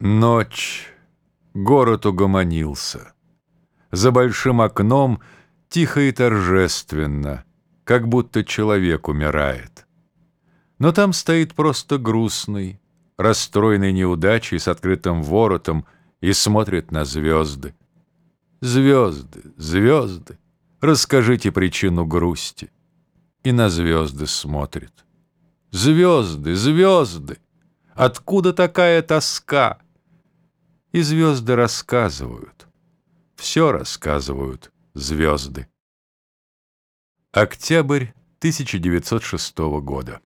Ночь. Город угомонился. За большим окном тихо и торжественно, как будто человек умирает. Но там стоит просто грустный, расстроенный неудачей с открытым воротом и смотрит на звезды. Звезды, звезды, расскажите причину грусти. И на звезды смотрит. Звезды, звезды, откуда такая тоска? И звезды рассказывают, все рассказывают звезды. Октябрь 1906 года.